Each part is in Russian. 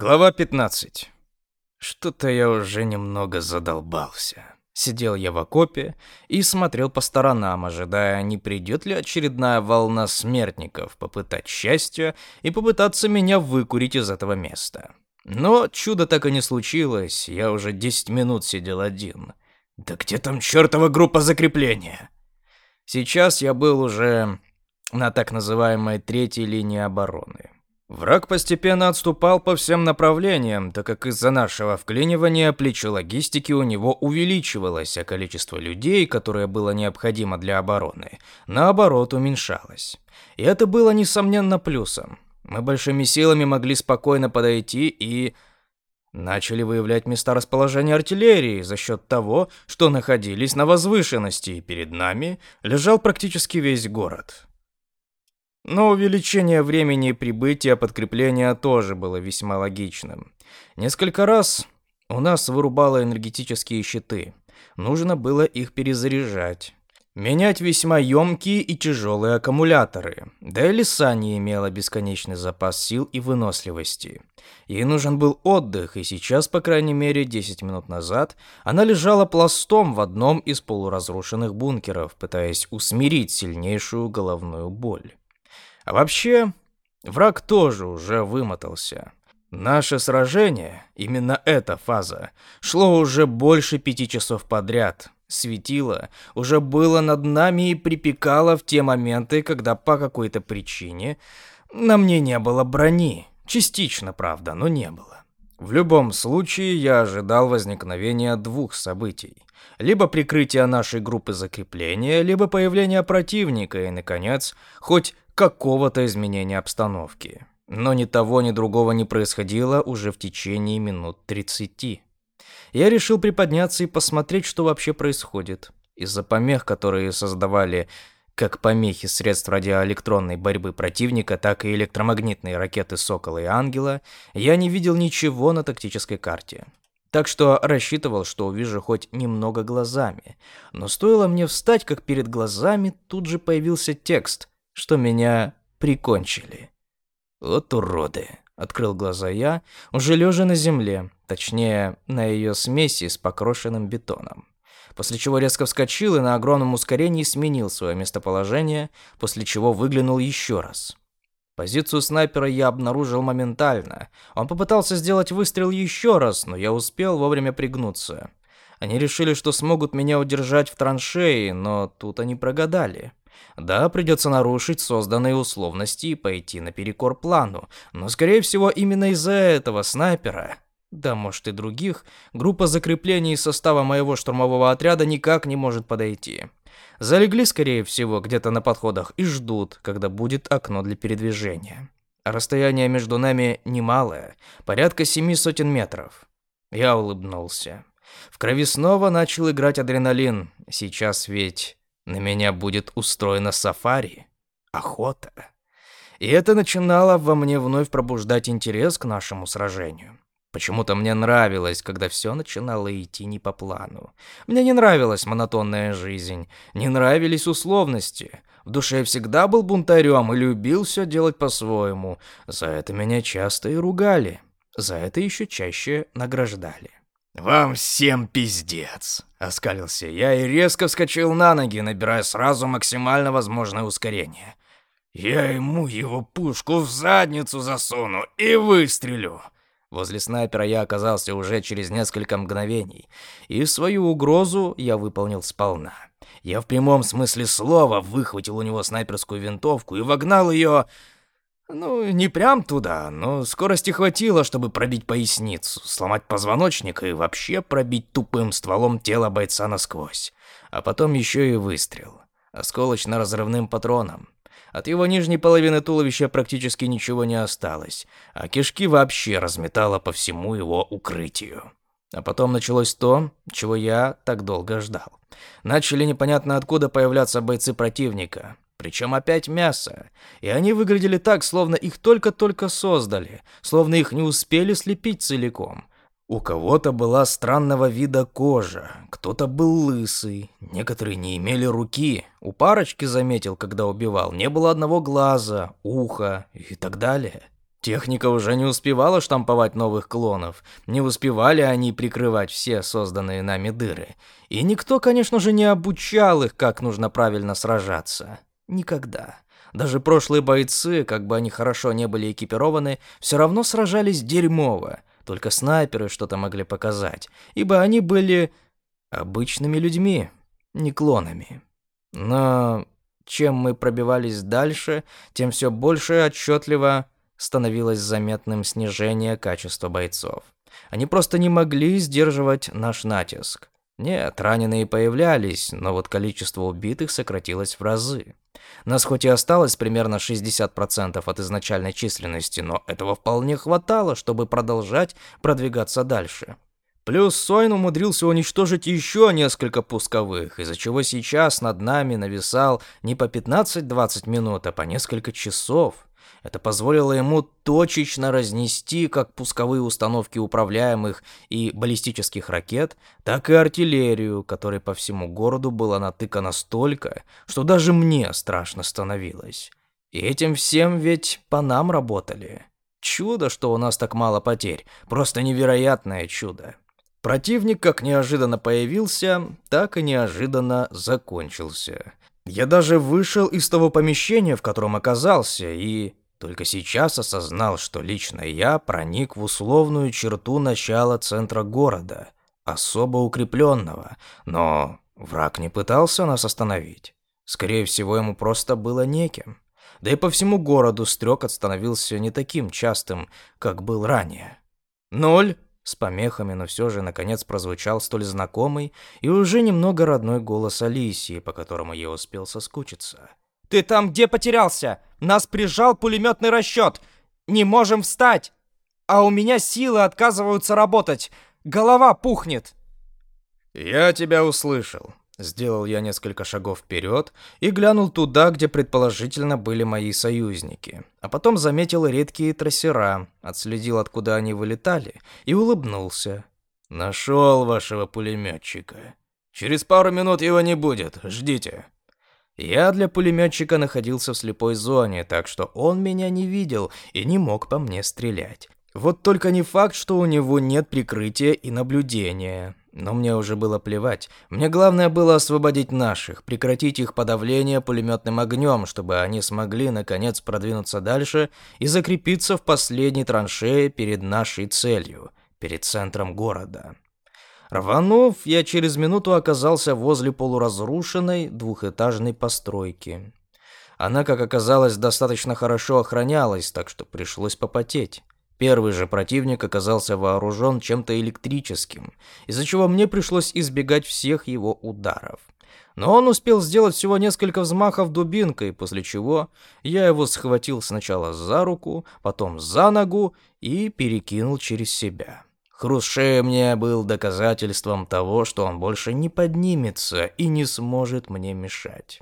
Глава 15. Что-то я уже немного задолбался. Сидел я в окопе и смотрел по сторонам, ожидая, не придет ли очередная волна смертников попытать счастья и попытаться меня выкурить из этого места. Но чудо так и не случилось, я уже 10 минут сидел один. Да где там чертова группа закрепления? Сейчас я был уже на так называемой третьей линии обороны. Враг постепенно отступал по всем направлениям, так как из-за нашего вклинивания плечо логистики у него увеличивалось, а количество людей, которое было необходимо для обороны, наоборот уменьшалось. И это было несомненно плюсом. Мы большими силами могли спокойно подойти и начали выявлять места расположения артиллерии за счет того, что находились на возвышенности, и перед нами лежал практически весь город. Но увеличение времени прибытия подкрепления тоже было весьма логичным. Несколько раз у нас вырубало энергетические щиты. Нужно было их перезаряжать. Менять весьма емкие и тяжелые аккумуляторы. Да и леса не имела бесконечный запас сил и выносливости. Ей нужен был отдых, и сейчас, по крайней мере, 10 минут назад, она лежала пластом в одном из полуразрушенных бункеров, пытаясь усмирить сильнейшую головную боль. А вообще, враг тоже уже вымотался. Наше сражение, именно эта фаза, шло уже больше пяти часов подряд. Светило уже было над нами и припекало в те моменты, когда по какой-то причине на мне не было брони. Частично, правда, но не было. В любом случае, я ожидал возникновения двух событий. Либо прикрытия нашей группы закрепления, либо появления противника и, наконец, хоть какого-то изменения обстановки. Но ни того, ни другого не происходило уже в течение минут 30. Я решил приподняться и посмотреть, что вообще происходит. Из-за помех, которые создавали как помехи средств радиоэлектронной борьбы противника, так и электромагнитные ракеты «Сокола» и «Ангела», я не видел ничего на тактической карте. Так что рассчитывал, что увижу хоть немного глазами. Но стоило мне встать, как перед глазами тут же появился текст, что меня прикончили. Вот уроды, открыл глаза я, уже лежа на земле, точнее, на ее смеси с покрошенным бетоном. После чего резко вскочил и на огромном ускорении сменил свое местоположение, после чего выглянул еще раз. Позицию снайпера я обнаружил моментально. Он попытался сделать выстрел еще раз, но я успел вовремя пригнуться. Они решили, что смогут меня удержать в траншеи, но тут они прогадали. Да, придется нарушить созданные условности и пойти наперекор плану, но, скорее всего, именно из-за этого снайпера, да, может и других, группа закреплений состава моего штурмового отряда никак не может подойти. Залегли, скорее всего, где-то на подходах и ждут, когда будет окно для передвижения. Расстояние между нами немалое, порядка семи сотен метров. Я улыбнулся. В крови снова начал играть адреналин. Сейчас ведь на меня будет устроена сафари, охота. И это начинало во мне вновь пробуждать интерес к нашему сражению. Почему-то мне нравилось, когда все начинало идти не по плану. Мне не нравилась монотонная жизнь, не нравились условности. В душе я всегда был бунтарем и любил все делать по-своему. За это меня часто и ругали. За это еще чаще награждали. «Вам всем пиздец!» — оскалился я и резко вскочил на ноги, набирая сразу максимально возможное ускорение. «Я ему его пушку в задницу засуну и выстрелю!» Возле снайпера я оказался уже через несколько мгновений, и свою угрозу я выполнил сполна. Я в прямом смысле слова выхватил у него снайперскую винтовку и вогнал ее ну, не прям туда, но скорости хватило, чтобы пробить поясницу, сломать позвоночник и вообще пробить тупым стволом тело бойца насквозь. А потом еще и выстрел. Осколочно-разрывным патроном. От его нижней половины туловища практически ничего не осталось, а кишки вообще разметало по всему его укрытию. А потом началось то, чего я так долго ждал. Начали непонятно откуда появляться бойцы противника. Причем опять мясо. И они выглядели так, словно их только-только создали, словно их не успели слепить целиком. У кого-то была странного вида кожа, кто-то был лысый, некоторые не имели руки. У парочки, заметил, когда убивал, не было одного глаза, уха и так далее. Техника уже не успевала штамповать новых клонов, не успевали они прикрывать все созданные нами дыры. И никто, конечно же, не обучал их, как нужно правильно сражаться. Никогда. Даже прошлые бойцы, как бы они хорошо не были экипированы, все равно сражались дерьмово. Только снайперы что-то могли показать, ибо они были обычными людьми, не клонами. Но чем мы пробивались дальше, тем все больше отчетливо становилось заметным снижение качества бойцов. Они просто не могли сдерживать наш натиск. Нет, раненые появлялись, но вот количество убитых сократилось в разы. Нас хоть и осталось примерно 60% от изначальной численности, но этого вполне хватало, чтобы продолжать продвигаться дальше. Плюс Сойн умудрился уничтожить еще несколько пусковых, из-за чего сейчас над нами нависал не по 15-20 минут, а по несколько часов. Это позволило ему точечно разнести как пусковые установки управляемых и баллистических ракет, так и артиллерию, которой по всему городу было натыкано столько, что даже мне страшно становилось. И этим всем ведь по нам работали. Чудо, что у нас так мало потерь. Просто невероятное чудо. Противник как неожиданно появился, так и неожиданно закончился. Я даже вышел из того помещения, в котором оказался, и только сейчас осознал, что лично я проник в условную черту начала центра города, особо укрепленного, но враг не пытался нас остановить. Скорее всего, ему просто было неким. Да и по всему городу стрекот становился не таким частым, как был ранее. «Ноль!» С помехами, но все же, наконец, прозвучал столь знакомый и уже немного родной голос Алисии, по которому я успел соскучиться. «Ты там где потерялся? Нас прижал пулеметный расчет. Не можем встать. А у меня силы отказываются работать. Голова пухнет». «Я тебя услышал», Сделал я несколько шагов вперед и глянул туда, где предположительно были мои союзники. А потом заметил редкие трассера, отследил, откуда они вылетали, и улыбнулся. «Нашел вашего пулеметчика. Через пару минут его не будет, ждите». Я для пулеметчика находился в слепой зоне, так что он меня не видел и не мог по мне стрелять. Вот только не факт, что у него нет прикрытия и наблюдения. Но мне уже было плевать. Мне главное было освободить наших, прекратить их подавление пулеметным огнем, чтобы они смогли, наконец, продвинуться дальше и закрепиться в последней траншее перед нашей целью, перед центром города. Рванув, я через минуту оказался возле полуразрушенной двухэтажной постройки. Она, как оказалось, достаточно хорошо охранялась, так что пришлось попотеть. Первый же противник оказался вооружен чем-то электрическим, из-за чего мне пришлось избегать всех его ударов. Но он успел сделать всего несколько взмахов дубинкой, после чего я его схватил сначала за руку, потом за ногу и перекинул через себя. Хруст шеи мне был доказательством того, что он больше не поднимется и не сможет мне мешать.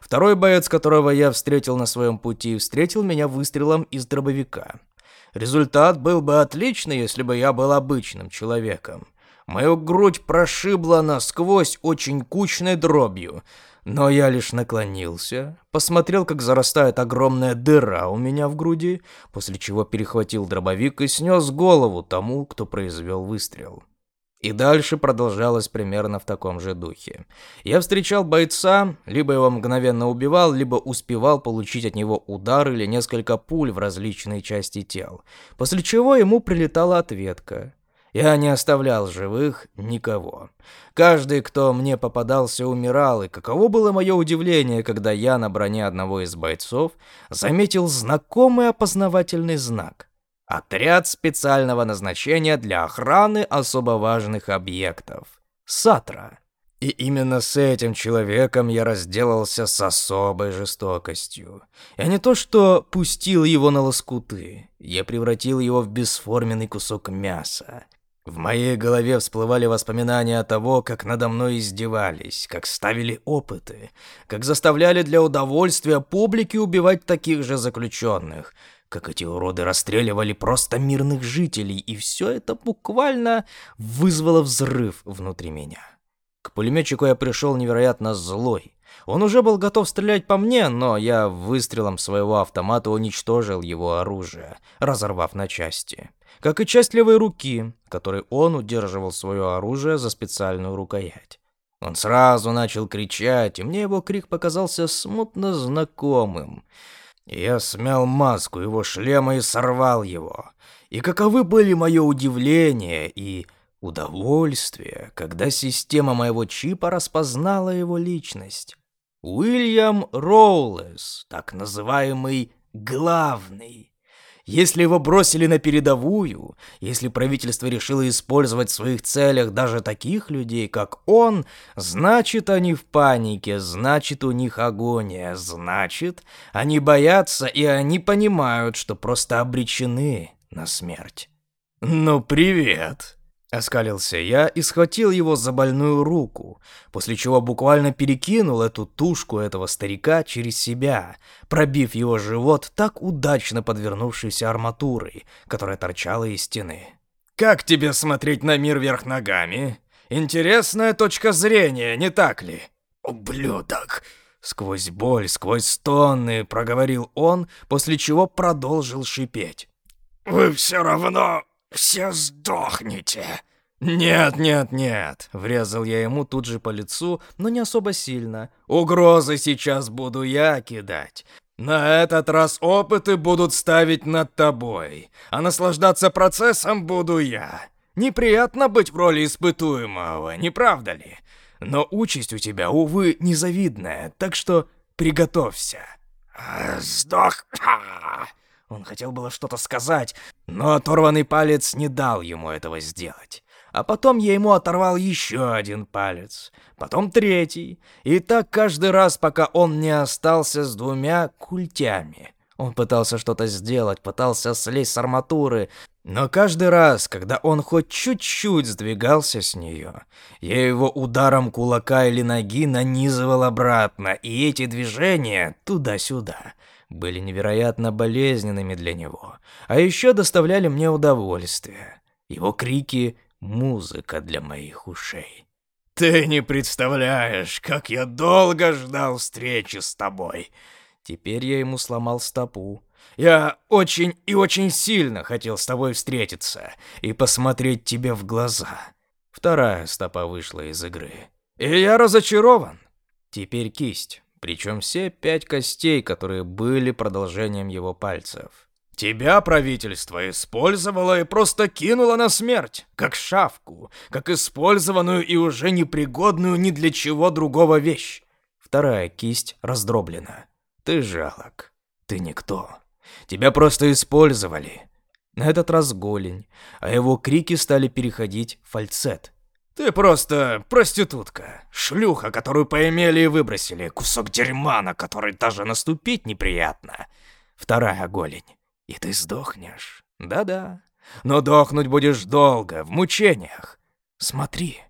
Второй боец, которого я встретил на своем пути, встретил меня выстрелом из дробовика. Результат был бы отличный, если бы я был обычным человеком. Мою грудь прошибла насквозь очень кучной дробью, но я лишь наклонился, посмотрел, как зарастает огромная дыра у меня в груди, после чего перехватил дробовик и снес голову тому, кто произвел выстрел. И дальше продолжалось примерно в таком же духе. Я встречал бойца, либо его мгновенно убивал, либо успевал получить от него удар или несколько пуль в различные части тел, после чего ему прилетала ответка. Я не оставлял живых никого. Каждый, кто мне попадался, умирал, и каково было мое удивление, когда я на броне одного из бойцов заметил знакомый опознавательный знак — Отряд специального назначения для охраны особо важных объектов. Сатра. И именно с этим человеком я разделался с особой жестокостью. Я не то что пустил его на лоскуты, я превратил его в бесформенный кусок мяса. В моей голове всплывали воспоминания о того, как надо мной издевались, как ставили опыты, как заставляли для удовольствия публики убивать таких же заключенных, как эти уроды расстреливали просто мирных жителей, и все это буквально вызвало взрыв внутри меня. К пулеметчику я пришел невероятно злой. Он уже был готов стрелять по мне, но я выстрелом своего автомата уничтожил его оружие, разорвав на части. Как и часть левой руки, которой он удерживал свое оружие за специальную рукоять. Он сразу начал кричать, и мне его крик показался смутно знакомым. Я смял маску его шлема и сорвал его. И каковы были мое удивление и удовольствие, когда система моего чипа распознала его личность. Уильям Роулес, так называемый «главный». Если его бросили на передовую, если правительство решило использовать в своих целях даже таких людей, как он, значит, они в панике, значит, у них агония, значит, они боятся и они понимают, что просто обречены на смерть. «Ну, привет!» Оскалился я и схватил его за больную руку, после чего буквально перекинул эту тушку этого старика через себя, пробив его живот так удачно подвернувшейся арматурой, которая торчала из стены. «Как тебе смотреть на мир вверх ногами? Интересная точка зрения, не так ли?» «Ублюдок!» Сквозь боль, сквозь стоны проговорил он, после чего продолжил шипеть. «Вы все равно все сдохнете!» «Нет, нет, нет!» — врезал я ему тут же по лицу, но не особо сильно. «Угрозы сейчас буду я кидать. На этот раз опыты будут ставить над тобой, а наслаждаться процессом буду я. Неприятно быть в роли испытуемого, не правда ли? Но участь у тебя, увы, незавидная, так что приготовься». «Сдох!» Он хотел было что-то сказать, но оторванный палец не дал ему этого сделать. А потом я ему оторвал еще один палец, потом третий, и так каждый раз, пока он не остался с двумя культями. Он пытался что-то сделать, пытался слезть с арматуры, но каждый раз, когда он хоть чуть-чуть сдвигался с нее, я его ударом кулака или ноги нанизывал обратно, и эти движения туда-сюда были невероятно болезненными для него, а еще доставляли мне удовольствие. Его крики — музыка для моих ушей. «Ты не представляешь, как я долго ждал встречи с тобой!» Теперь я ему сломал стопу. «Я очень и очень сильно хотел с тобой встретиться и посмотреть тебе в глаза». Вторая стопа вышла из игры. «И я разочарован!» Теперь кисть причем все пять костей, которые были продолжением его пальцев. Тебя правительство использовало и просто кинуло на смерть, как шавку, как использованную и уже непригодную ни для чего другого вещь. Вторая кисть раздроблена. Ты жалок. Ты никто. Тебя просто использовали. На этот раз голень, а его крики стали переходить в фальцет. Ты просто проститутка, шлюха, которую поимели и выбросили, кусок дерьма, на который даже наступить неприятно. Вторая голень. И ты сдохнешь. Да-да. Но дохнуть будешь долго, в мучениях. Смотри.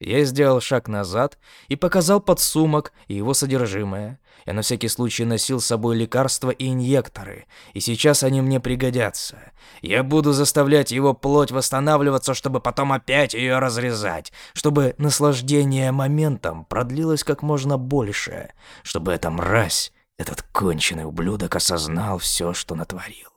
Я сделал шаг назад и показал подсумок и его содержимое. Я на всякий случай носил с собой лекарства и инъекторы, и сейчас они мне пригодятся. Я буду заставлять его плоть восстанавливаться, чтобы потом опять ее разрезать, чтобы наслаждение моментом продлилось как можно больше, чтобы эта мразь, этот конченый ублюдок осознал все, что натворил.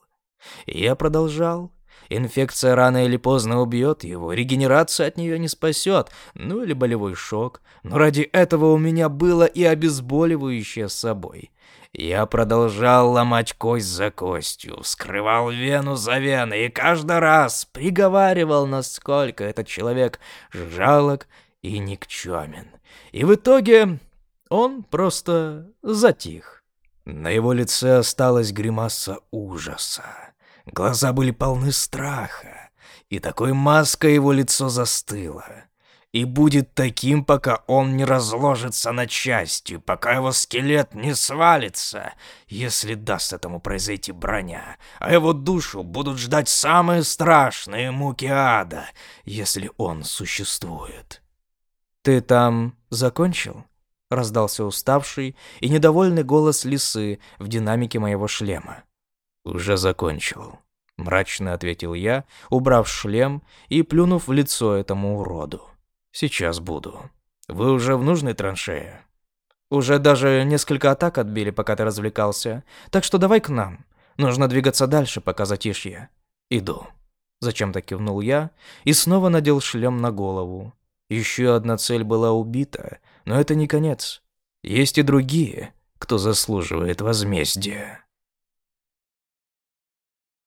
И я продолжал, Инфекция рано или поздно убьет его, регенерация от нее не спасет, ну или болевой шок. Но ради этого у меня было и обезболивающее с собой. Я продолжал ломать кость за костью, скрывал вену за веной и каждый раз приговаривал, насколько этот человек жалок и никчемен. И в итоге он просто затих. На его лице осталась гримаса ужаса. Глаза были полны страха, и такой маской его лицо застыло. И будет таким, пока он не разложится на части, пока его скелет не свалится, если даст этому произойти броня, а его душу будут ждать самые страшные муки ада, если он существует. «Ты там закончил?» — раздался уставший и недовольный голос лисы в динамике моего шлема. «Уже закончил», — мрачно ответил я, убрав шлем и плюнув в лицо этому уроду. «Сейчас буду. Вы уже в нужной траншее?» Уже даже несколько атак отбили, пока ты развлекался. Так что давай к нам. Нужно двигаться дальше, пока затишье. Иду. Зачем-то кивнул я и снова надел шлем на голову. Еще одна цель была убита, но это не конец. Есть и другие, кто заслуживает возмездия.